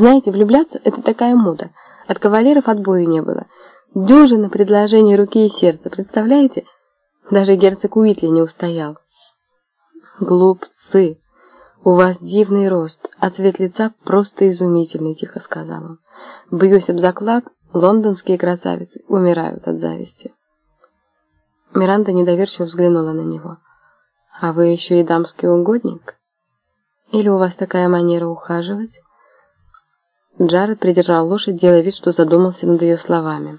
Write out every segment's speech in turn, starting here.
Знаете, влюбляться — это такая мода. От кавалеров отбоя не было. Дюжина предложений руки и сердца, представляете? Даже герцог Уитли не устоял. «Глупцы! У вас дивный рост, а цвет лица просто изумительный», — тихо сказал он. «Бьюсь об заклад, лондонские красавицы умирают от зависти». Миранда недоверчиво взглянула на него. «А вы еще и дамский угодник? Или у вас такая манера ухаживать?» Джаред придержал лошадь, делая вид, что задумался над ее словами.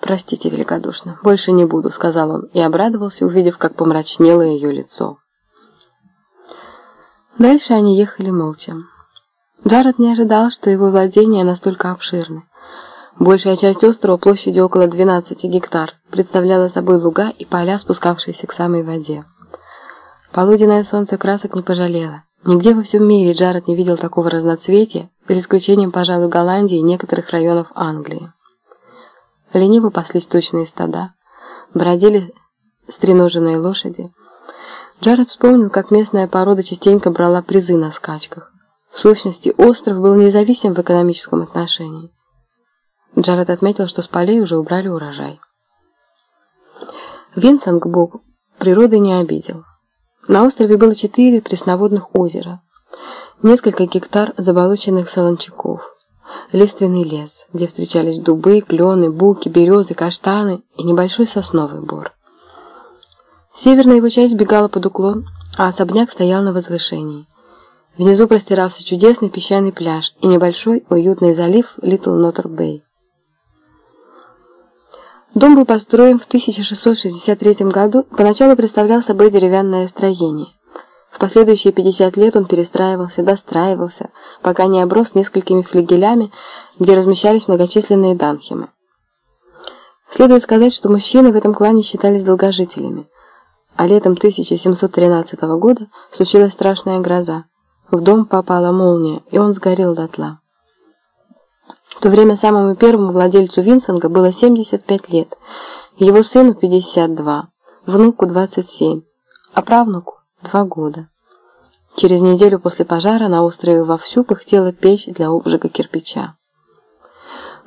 «Простите великодушно, больше не буду», — сказал он, и обрадовался, увидев, как помрачнело ее лицо. Дальше они ехали молча. Джаред не ожидал, что его владения настолько обширны. Большая часть острова площадью около 12 гектар представляла собой луга и поля, спускавшиеся к самой воде. Полуденное солнце красок не пожалело. Нигде во всем мире Джаред не видел такого разноцветия, за исключением, пожалуй, Голландии и некоторых районов Англии. Лениво паслись тучные стада, бродили стреноженные лошади, Джаред вспомнил, как местная порода частенько брала призы на скачках. В сущности, остров был независим в экономическом отношении. Джаред отметил, что с полей уже убрали урожай. Винсенг-Бог природы не обидел. На острове было четыре пресноводных озера, несколько гектар заболоченных солончаков, лиственный лес, где встречались дубы, клены, буки, березы, каштаны и небольшой сосновый бор. Северная его часть бегала под уклон, а особняк стоял на возвышении. Внизу простирался чудесный песчаный пляж и небольшой уютный залив Литл Нотр-Бэй. Дом был построен в 1663 году и поначалу представлял собой деревянное строение. В последующие 50 лет он перестраивался, достраивался, пока не оброс несколькими флигелями, где размещались многочисленные данхемы. Следует сказать, что мужчины в этом клане считались долгожителями. А летом 1713 года случилась страшная гроза. В дом попала молния, и он сгорел дотла. В то время самому первому владельцу Винсинга было 75 лет, его сыну 52, внуку 27, а правнуку 2 года. Через неделю после пожара на острове вовсю пыхтела печь для обжига кирпича.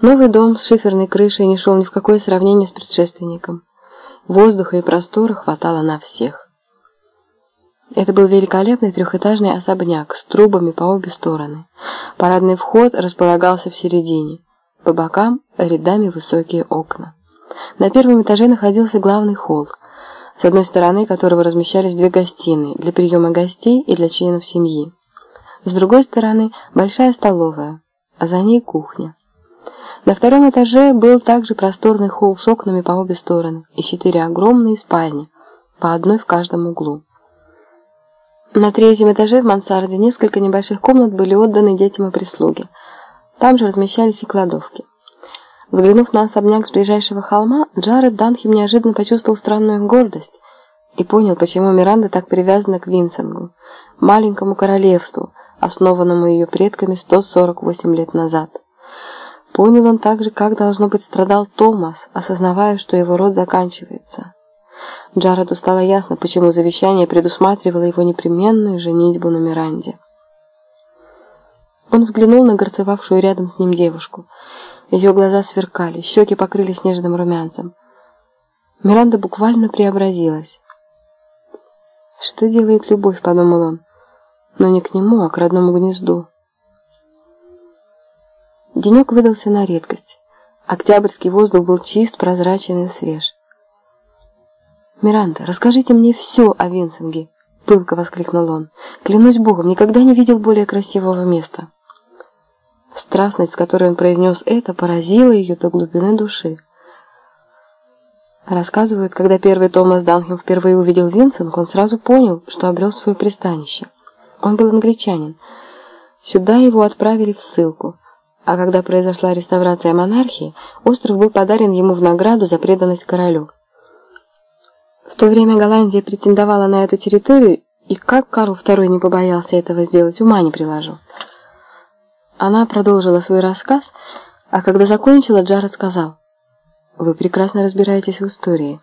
Новый дом с шиферной крышей не шел ни в какое сравнение с предшественником. Воздуха и простора хватало на всех. Это был великолепный трехэтажный особняк с трубами по обе стороны. Парадный вход располагался в середине. По бокам рядами высокие окна. На первом этаже находился главный холл, с одной стороны которого размещались две гостиные для приема гостей и для членов семьи. С другой стороны большая столовая, а за ней кухня. На втором этаже был также просторный холл с окнами по обе стороны и четыре огромные спальни, по одной в каждом углу. На третьем этаже в мансарде несколько небольших комнат были отданы детям и прислуге. Там же размещались и кладовки. Взглянув на особняк с ближайшего холма, Джаред Данхем неожиданно почувствовал странную гордость и понял, почему Миранда так привязана к Винсенгу, маленькому королевству, основанному ее предками 148 лет назад. Понял он также, как, должно быть, страдал Томас, осознавая, что его род заканчивается. Джареду стало ясно, почему завещание предусматривало его непременную женитьбу на Миранде. Он взглянул на горцевавшую рядом с ним девушку. Ее глаза сверкали, щеки покрылись нежным румянцем. Миранда буквально преобразилась. «Что делает любовь?» — подумал он. «Но не к нему, а к родному гнезду». Денек выдался на редкость. Октябрьский воздух был чист, прозрачен и свеж. «Миранда, расскажите мне все о Винсинге!» — пылко воскликнул он. «Клянусь Богом, никогда не видел более красивого места!» Страстность, с которой он произнес это, поразила ее до глубины души. Рассказывают, когда первый Томас Данхем впервые увидел Винсинг, он сразу понял, что обрел свое пристанище. Он был англичанин. Сюда его отправили в ссылку — а когда произошла реставрация монархии, остров был подарен ему в награду за преданность королю. В то время Голландия претендовала на эту территорию, и как Карл II не побоялся этого сделать, ума не приложу. Она продолжила свой рассказ, а когда закончила, Джаред сказал, «Вы прекрасно разбираетесь в истории,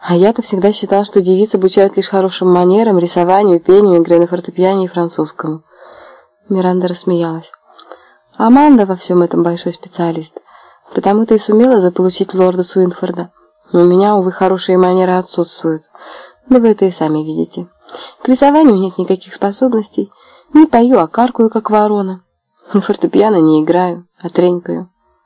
а я-то всегда считал, что девиц обучают лишь хорошим манерам, рисованию, пению, игре на фортепиано и французскому». Миранда рассмеялась. Аманда во всем этом большой специалист. Потому-то и сумела заполучить лорда Суинфорда. У меня, увы, хорошие манеры отсутствуют. Да вы это и сами видите. К рисованию нет никаких способностей. Не пою, а каркаю, как ворона. На фортепиано не играю, а тренькаю.